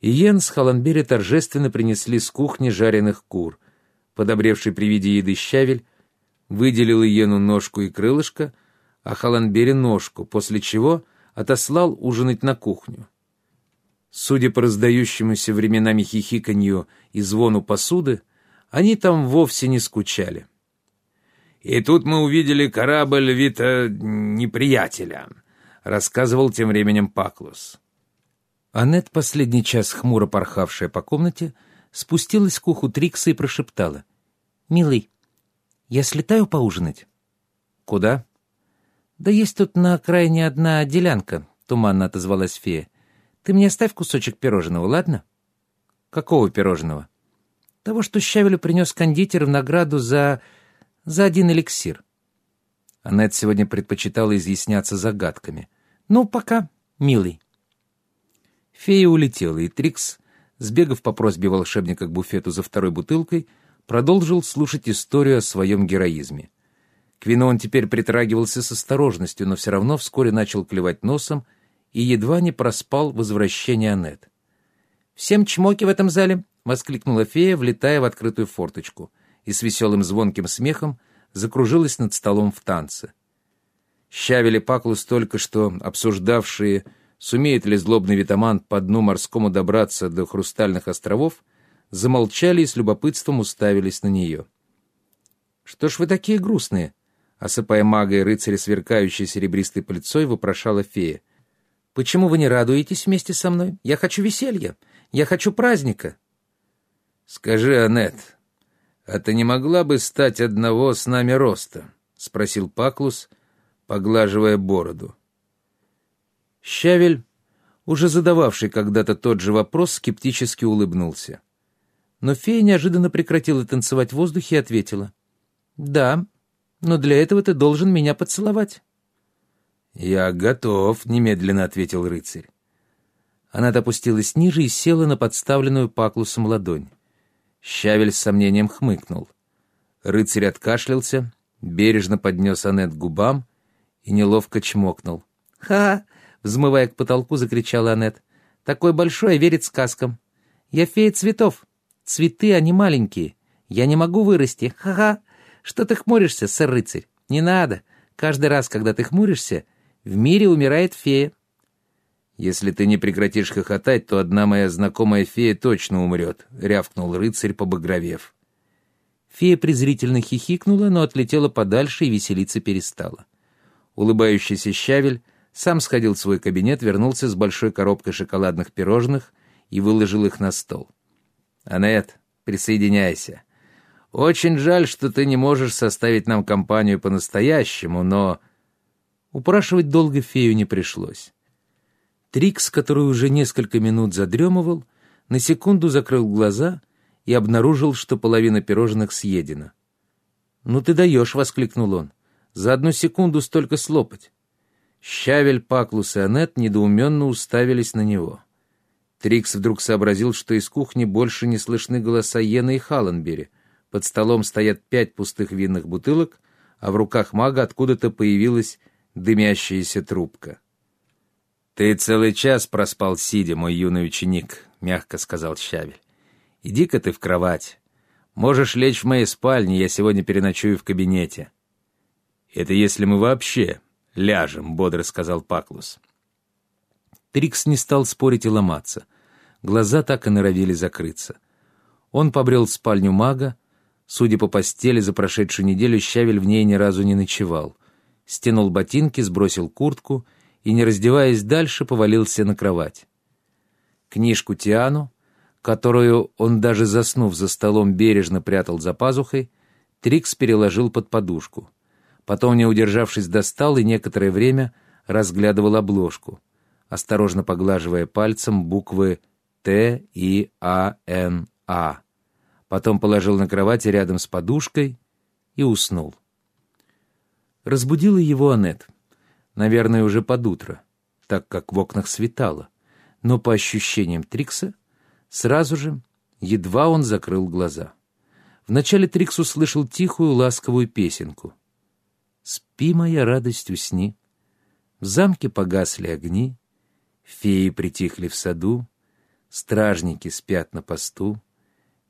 И Йен с Холландбери торжественно принесли с кухни жареных кур. Подобревший при виде еды щавель выделил Иену ножку и крылышко, а Холландбери ножку, после чего отослал ужинать на кухню. Судя по раздающемуся временами хихиканью и звону посуды, они там вовсе не скучали. «И тут мы увидели корабль Вита неприятеля», — рассказывал тем временем Паклус. Аннет, последний час хмуро порхавшая по комнате, спустилась к уху Трикса и прошептала. «Милый, я слетаю поужинать». «Куда?» «Да есть тут на окраине одна делянка», — туманно отозвалась фея. «Ты мне оставь кусочек пирожного, ладно?» «Какого пирожного?» «Того, что Щавелю принес кондитер в награду за... за один эликсир». Аннет сегодня предпочитала изъясняться загадками. «Ну, пока, милый». Фея улетела, и Трикс, сбегав по просьбе волшебника к буфету за второй бутылкой, продолжил слушать историю о своем героизме. К вину он теперь притрагивался с осторожностью, но все равно вскоре начал клевать носом и едва не проспал возвращение Аннет. «Всем чмоки в этом зале!» — воскликнула фея, влетая в открытую форточку, и с веселым звонким смехом закружилась над столом в танце. Щавели Паклус только что обсуждавшие сумеет ли злобный витаман по дну морскому добраться до хрустальных островов, замолчали и с любопытством уставились на нее. «Что ж вы такие грустные?» Осыпая мага и рыцаря сверкающей серебристой пыльцой, вопрошала фея. «Почему вы не радуетесь вместе со мной? Я хочу веселья. Я хочу праздника». «Скажи, Аннет, а ты не могла бы стать одного с нами роста?» — спросил Паклус, поглаживая бороду. Щавель, уже задававший когда-то тот же вопрос, скептически улыбнулся. Но фея неожиданно прекратила танцевать в воздухе и ответила. «Да, но для этого ты должен меня поцеловать». «Я готов», — немедленно ответил рыцарь. Она опустилась ниже и села на подставленную паклусом ладонь. Щавель с сомнением хмыкнул. Рыцарь откашлялся, бережно поднес Аннет к губам и неловко чмокнул. «Ха! Взмывая к потолку, закричала Аннет. «Такой большой, верит сказкам. Я фея цветов. Цветы, они маленькие. Я не могу вырасти. Ха-ха! Что ты хмуришься, сэр-рыцарь? Не надо. Каждый раз, когда ты хмуришься, в мире умирает фея». «Если ты не прекратишь хохотать, то одна моя знакомая фея точно умрет», — рявкнул рыцарь, побагровев. Фея презрительно хихикнула, но отлетела подальше и веселиться перестала. Улыбающийся щавель сам сходил в свой кабинет, вернулся с большой коробкой шоколадных пирожных и выложил их на стол. «Анет, присоединяйся. Очень жаль, что ты не можешь составить нам компанию по-настоящему, но...» Упрашивать долго фею не пришлось. Трикс, который уже несколько минут задремывал, на секунду закрыл глаза и обнаружил, что половина пирожных съедена. «Ну ты даешь!» — воскликнул он. «За одну секунду столько слопать!» Щавель, Паклус и Аннет недоуменно уставились на него. Трикс вдруг сообразил, что из кухни больше не слышны голоса Йена и Халленбери. Под столом стоят пять пустых винных бутылок, а в руках мага откуда-то появилась дымящаяся трубка. «Ты целый час проспал сидя, мой юный ученик», — мягко сказал Щавель. «Иди-ка ты в кровать. Можешь лечь в моей спальне, я сегодня переночую в кабинете». «Это если мы вообще «Ляжем», — бодро сказал Паклус. Трикс не стал спорить и ломаться. Глаза так и норовили закрыться. Он побрел в спальню мага. Судя по постели, за прошедшую неделю Щавель в ней ни разу не ночевал. Стянул ботинки, сбросил куртку и, не раздеваясь дальше, повалился на кровать. Книжку Тиану, которую он даже заснув за столом бережно прятал за пазухой, Трикс переложил под подушку — Потом, не удержавшись, достал и некоторое время разглядывал обложку, осторожно поглаживая пальцем буквы «Т» и «А», «Н», «А». Потом положил на кровати рядом с подушкой и уснул. Разбудила его Аннет. Наверное, уже под утро, так как в окнах светало. Но по ощущениям Трикса, сразу же, едва он закрыл глаза. Вначале Трикс услышал тихую ласковую песенку — Спи, моя радость, усни. В замке погасли огни, Феи притихли в саду, Стражники спят на посту,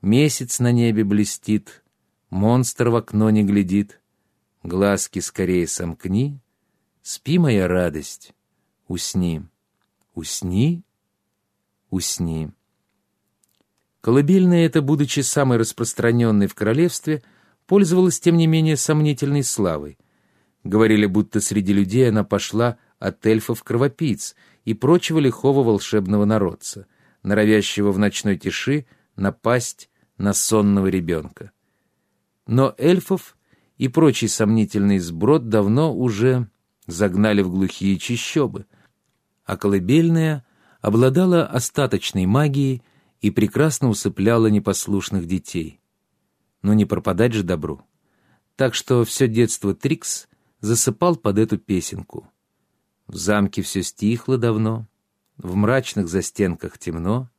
Месяц на небе блестит, Монстр в окно не глядит. Глазки скорее сомкни, Спи, моя радость, усни, усни, усни. Колыбельная эта, будучи самой распространенной в королевстве, пользовалась, тем не менее, сомнительной славой. Говорили, будто среди людей она пошла от эльфов-кровопийц и прочего лихого волшебного народца, норовящего в ночной тиши напасть на сонного ребенка. Но эльфов и прочий сомнительный сброд давно уже загнали в глухие чащобы, а колыбельная обладала остаточной магией и прекрасно усыпляла непослушных детей. Но не пропадать же добру. Так что все детство Трикс засыпал под эту песенку. В замке все стихло давно, в мрачных застенках темно,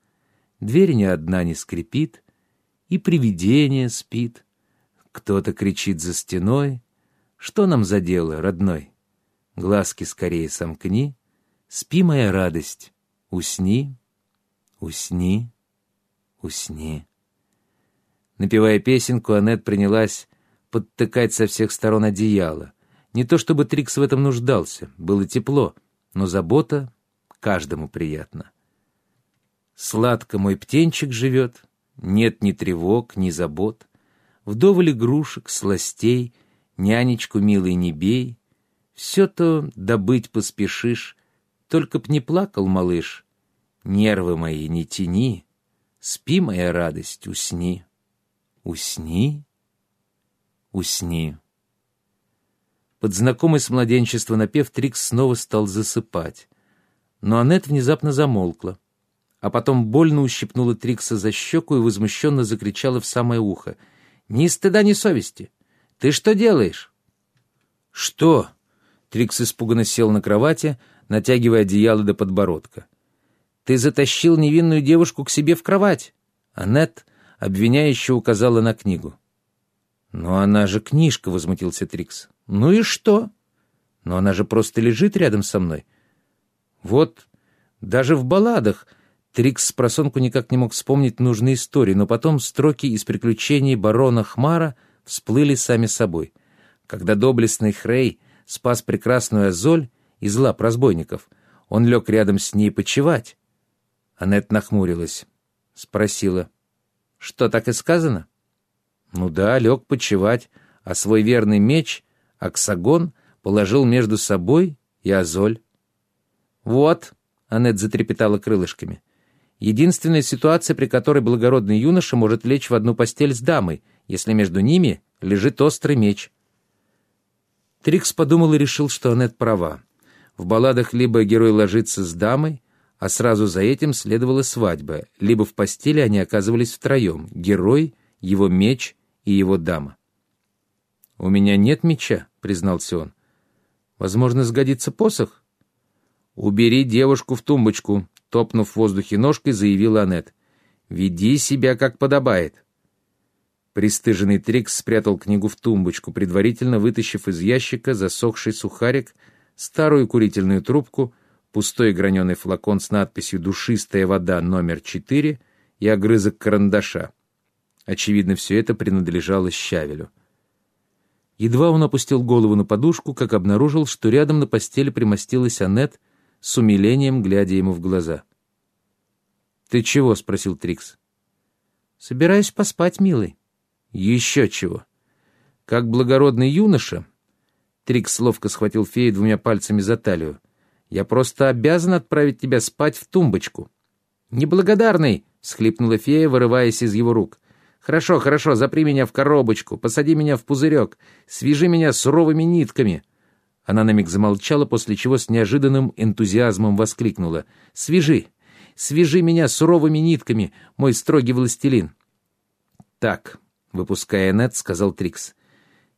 дверь ни одна не скрипит, и привидение спит. Кто-то кричит за стеной. Что нам за дело, родной? Глазки скорее сомкни. Спи, моя радость, усни, усни, усни. Напевая песенку, Аннет принялась подтыкать со всех сторон одеяло. Не то чтобы Трикс в этом нуждался, было тепло, но забота каждому приятна. Сладко мой птенчик живет, нет ни тревог, ни забот. Вдоволь игрушек, сластей, нянечку милый не бей. Все-то добыть поспешишь, только б не плакал малыш. Нервы мои не тяни, спи, моя радость, усни. Усни, усни. Под знакомый с младенчества напев Трикс снова стал засыпать. Но Аннет внезапно замолкла а потом больно ущипнула Трикса за щеку и возмущенно закричала в самое ухо. «Ни стыда, ни совести! Ты что делаешь?» «Что?» Трикс испуганно сел на кровати, натягивая одеяло до подбородка. «Ты затащил невинную девушку к себе в кровать!» Аннет обвиняюще указала на книгу. «Но она же книжка», — возмутился Трикс. «Ну и что?» «Но она же просто лежит рядом со мной». «Вот, даже в балладах Трикс просонку никак не мог вспомнить нужные истории, но потом строки из приключений барона Хмара всплыли сами собой. Когда доблестный Хрей спас прекрасную Азоль из лап разбойников, он лег рядом с ней почевать. Аннет нахмурилась, спросила, «Что, так и сказано?» «Ну да, лег почевать, а свой верный меч, Аксагон, положил между собой и Азоль». «Вот», — Аннет затрепетала крылышками, — Единственная ситуация, при которой благородный юноша может лечь в одну постель с дамой, если между ними лежит острый меч. Трикс подумал и решил, что Аннет права. В балладах либо герой ложится с дамой, а сразу за этим следовала свадьба, либо в постели они оказывались втроем — герой, его меч и его дама. «У меня нет меча», — признался он. «Возможно, сгодится посох?» «Убери девушку в тумбочку», Топнув в воздухе ножкой, заявила Аннет. «Веди себя, как подобает». Престыженный Трикс спрятал книгу в тумбочку, предварительно вытащив из ящика засохший сухарик, старую курительную трубку, пустой граненый флакон с надписью «Душистая вода номер 4» и огрызок карандаша. Очевидно, все это принадлежало Щавелю. Едва он опустил голову на подушку, как обнаружил, что рядом на постели примостилась Аннет — с умилением глядя ему в глаза. «Ты чего?» — спросил Трикс. «Собираюсь поспать, милый». «Еще чего?» «Как благородный юноша...» Трикс ловко схватил фею двумя пальцами за талию. «Я просто обязан отправить тебя спать в тумбочку». «Неблагодарный!» — схлипнула фея, вырываясь из его рук. «Хорошо, хорошо, запри меня в коробочку, посади меня в пузырек, свяжи меня суровыми нитками». Она на миг замолчала, после чего с неожиданным энтузиазмом воскликнула. «Свяжи! Свяжи меня суровыми нитками, мой строгий властелин!» «Так», — выпуская нет, сказал Трикс.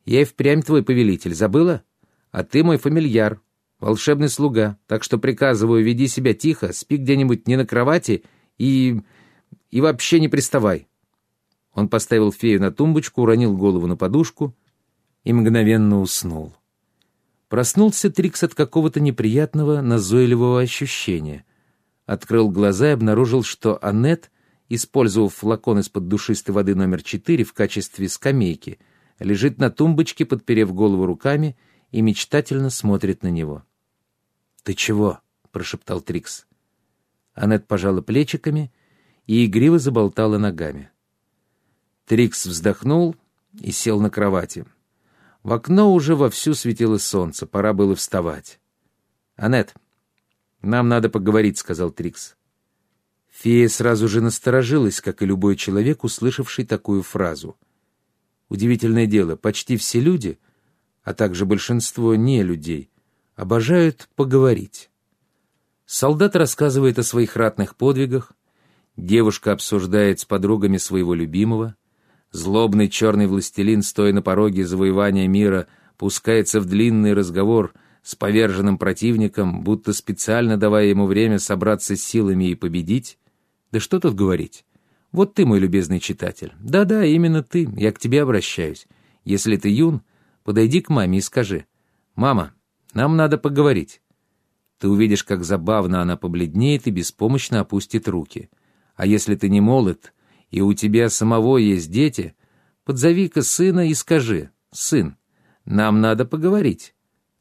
«Я и впрямь твой повелитель, забыла? А ты мой фамильяр, волшебный слуга, так что приказываю, веди себя тихо, спи где-нибудь не на кровати и... и вообще не приставай». Он поставил фею на тумбочку, уронил голову на подушку и мгновенно уснул. Проснулся Трикс от какого-то неприятного, назойливого ощущения. открыл глаза и обнаружил, что Аннет, использовав флакон из-под душистой воды номер 4 в качестве скамейки, лежит на тумбочке, подперев голову руками, и мечтательно смотрит на него. «Ты чего?» — прошептал Трикс. Аннет пожала плечиками и игриво заболтала ногами. Трикс вздохнул и сел на кровати. В окно уже вовсю светило солнце, пора было вставать. «Аннет, нам надо поговорить», — сказал Трикс. Фея сразу же насторожилась, как и любой человек, услышавший такую фразу. Удивительное дело, почти все люди, а также большинство не людей, обожают поговорить. Солдат рассказывает о своих ратных подвигах, девушка обсуждает с подругами своего любимого, злобный черный властелин, стоя на пороге завоевания мира, пускается в длинный разговор с поверженным противником, будто специально давая ему время собраться с силами и победить. Да что тут говорить? Вот ты, мой любезный читатель. Да-да, именно ты, я к тебе обращаюсь. Если ты юн, подойди к маме и скажи, «Мама, нам надо поговорить». Ты увидишь, как забавно она побледнеет и беспомощно опустит руки. А если ты не молод, и у тебя самого есть дети, подзови-ка сына и скажи, «Сын, нам надо поговорить».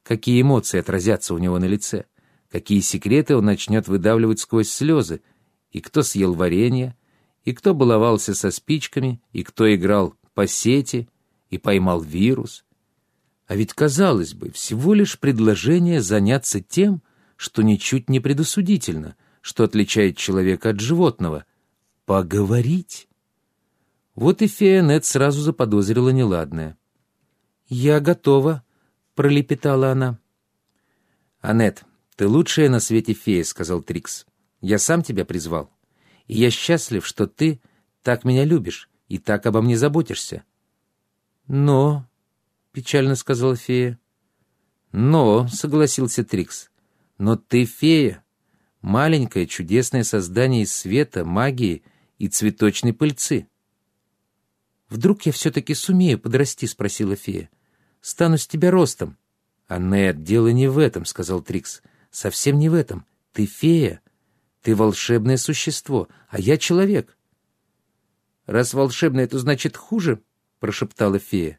Какие эмоции отразятся у него на лице? Какие секреты он начнет выдавливать сквозь слезы? И кто съел варенье? И кто баловался со спичками? И кто играл по сети? И поймал вирус? А ведь, казалось бы, всего лишь предложение заняться тем, что ничуть не предосудительно, что отличает человека от животного. Поговорить. Вот и фея Нет сразу заподозрила неладное. «Я готова», — пролепетала она. «Аннет, ты лучшая на свете фея», — сказал Трикс. «Я сам тебя призвал. И я счастлив, что ты так меня любишь и так обо мне заботишься». «Но», — печально сказала фея. «Но», — согласился Трикс, но ты фея, маленькое чудесное создание из света, магии и цветочной пыльцы. «Вдруг я все-таки сумею подрасти?» — спросила фея. «Стану с тебя ростом». «А нет, дело не в этом», — сказал Трикс. «Совсем не в этом. Ты фея. Ты волшебное существо, а я человек». «Раз волшебное, то значит хуже?» — прошептала фея.